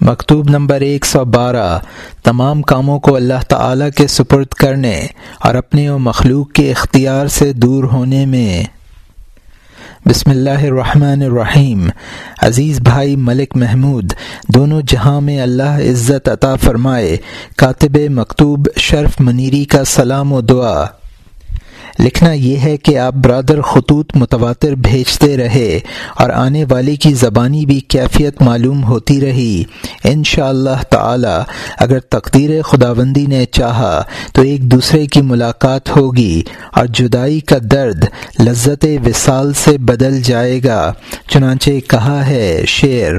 مکتوب نمبر ایک سو بارہ، تمام کاموں کو اللہ تعالی کے سپرد کرنے اور اپنے و مخلوق کے اختیار سے دور ہونے میں۔ بسم اللہ الرحمن الرحیم۔ عزیز بھائی ملک محمود، دونوں جہاں میں اللہ عزت عطا فرمائے، کاتب مکتوب شرف منیری کا سلام و دعا۔ لکھنا یہ ہے کہ آپ برادر خطوط متواتر بھیجتے رہے اور آنے والی کی زبانی بھی کیفیت معلوم ہوتی رہی۔ ان شاء اللہ تعالی، اگر تقدیر خداوندی نے چاہا تو ایک دوسرے کی ملاقات ہوگی اور جدائی کا درد لذت وصال سے بدل جائے گا۔ چنانچہ کہا ہے شعر،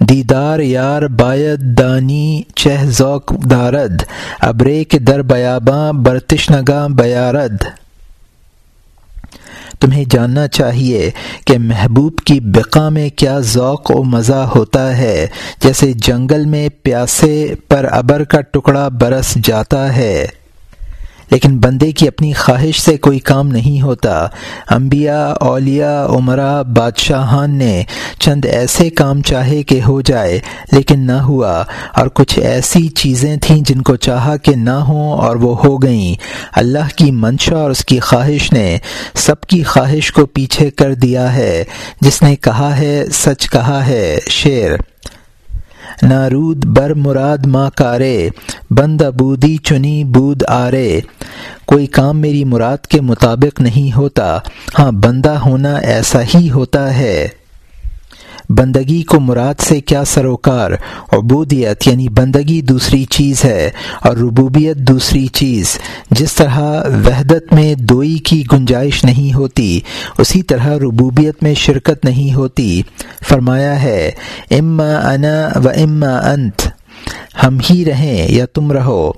دیدار یار باید دانی چہ ذوق دارد، ابرے کے در بیاباں برتش نگاں بیارد۔ تمہیں جاننا چاہیے کہ محبوب کی بقا میں کیا ذوق و مزہ ہوتا ہے۔ جیسے جنگل میں پیاسے پر ابر کا ٹکڑا برس جاتا ہے۔ لیکن بندے کی اپنی خواہش سے کوئی کام نہیں ہوتا۔ انبیاء، اولیاء عمرہ بادشاہان نے چند ایسے کام چاہے کہ ہو جائے، لیکن نہ ہوا۔ اور کچھ ایسی چیزیں تھیں جن کو چاہا کہ نہ ہوں اور وہ ہو گئیں۔ اللہ کی منشا اور اس کی خواہش نے سب کی خواہش کو پیچھے کر دیا ہے۔ جس نے کہا ہے، سچ کہا ہے، شعر۔ نارود بر مراد ماں کارے۔ بند ابودی چنی بود آرے، کوئی کام میری مراد کے مطابق نہیں ہوتا۔ ہاں بندہ ہونا ایسا ہی ہوتا ہے۔ بندگی کو مراد سے کیا سروکار؟ عبودیت یعنی بندگی دوسری چیز ہے اور ربوبیت دوسری چیز۔ جس طرح وحدت میں دوئی کی گنجائش نہیں ہوتی، اسی طرح ربوبیت میں شرکت نہیں ہوتی۔ فرمایا ہے، اما انا و اما انت۔ ہم ہی رہیں یا تم رہو،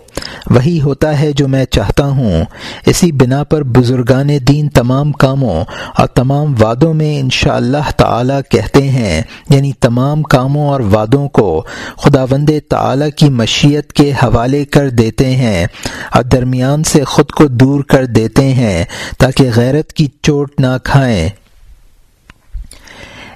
وہی ہوتا ہے جو میں چاہتا ہوں۔ اسی بنا پر بزرگان دین تمام کاموں اور تمام وعدوں میں انشاء اللہ تعالی کہتے ہیں یعنی تمام کاموں اور وعدوں کو خدا وند تعالی کی مشیت کے حوالے کر دیتے ہیں اور درمیان سے خود کو دور کر دیتے ہیں تاکہ غیرت کی چوٹ نہ کھائیں۔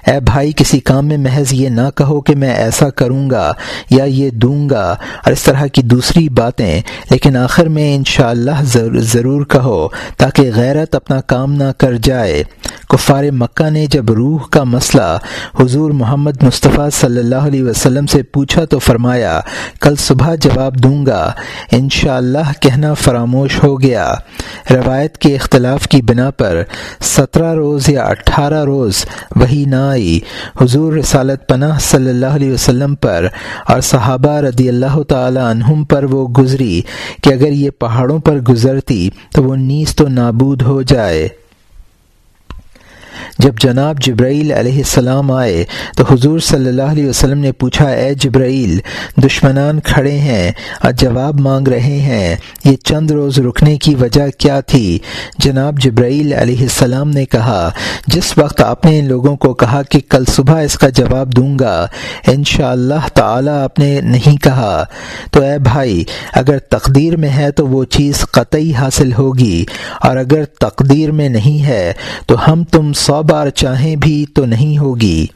اے بھائی، کسی کام میں محض یہ نہ کہو کہ میں ایسا کروں گا یا یہ دوں گا اور اس طرح کی دوسری باتیں، لیکن آخر میں انشاءاللہ اللہ ضرور کہو تاکہ غیرت اپنا کام نہ کر جائے۔ کفار مکہ نے جب روح کا مسئلہ حضور محمد مصطفیٰ صلی اللہ علیہ وسلم سے پوچھا تو فرمایا، کل صبح جواب دوں گا، انشاءاللہ اللہ کہنا فراموش ہو گیا۔ روایت کے اختلاف کی بنا پر سترہ روز یا اٹھارہ روز وہی نہ آئی۔ حضور رسالت پناہ صلی اللہ علیہ وسلم پر اور صحابہ رضی اللہ تعالی عنہم پر وہ گزری کہ اگر یہ پہاڑوں پر گزرتی تو وہ نیز تو نابود ہو جائے۔ جب جناب جبرائیل علیہ السلام آئے تو حضور صلی اللہ علیہ وسلم نے پوچھا، اے جبرائیل، دشمنان کھڑے ہیں اور جواب مانگ رہے ہیں، یہ چند روز رکنے کی وجہ کیا تھی؟ جناب جبرائیل علیہ السلام نے کہا، جس وقت آپ نے ان لوگوں کو کہا کہ کل صبح اس کا جواب دوں گا ان شاء اللہ تعالی آپ نے نہیں کہا۔ تو اے بھائی، اگر تقدیر میں ہے تو وہ چیز قطعی حاصل ہوگی، اور اگر تقدیر میں نہیں ہے تو ہم تم سو بار چاہیں بھی تو نہیں ہوگی۔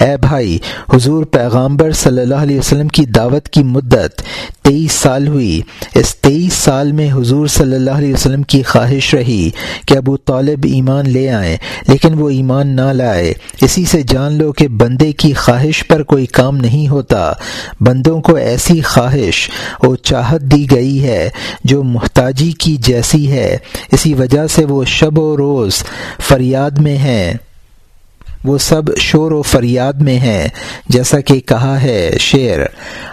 اے بھائی، حضور پیغامبر صلی اللہ علیہ وسلم کی دعوت کی مدت تیئیس سال ہوئی۔ اس تیئیس سال میں حضور صلی اللہ علیہ وسلم کی خواہش رہی کہ ابو طالب ایمان لے آئیں، لیکن وہ ایمان نہ لائے۔ اسی سے جان لو کہ بندے کی خواہش پر کوئی کام نہیں ہوتا۔ بندوں کو ایسی خواہش اور چاہت دی گئی ہے جو محتاجی کی جیسی ہے۔ اسی وجہ سے وہ شب و روز فریاد میں ہیں۔ وہ سب شور و فریاد میں ہیں، جیسا کہ کہا ہے شعر،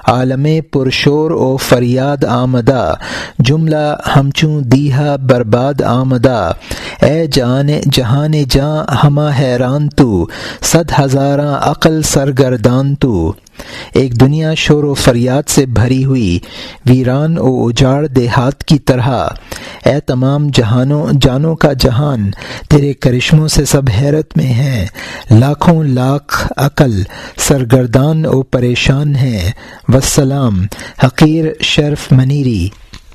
عالم پرشور و فریاد آمدہ، جملہ ہمچوں دیہا برباد آمدہ، اے جان جہان جاں ہما حیران تو، صد ہزاراں عقل سرگردان تو۔ ایک دنیا شور و فریاد سے بھری ہوئی، ویران و اجاڑ دیہات کی طرح۔ اے تمام جہانوں، جانوں کا جہان، تیرے کرشموں سے سب حیرت میں ہیں۔ لاکھوں لاکھ عقل، سرگردان و پریشان ہیں۔ وسلام حقیر شرف منیری۔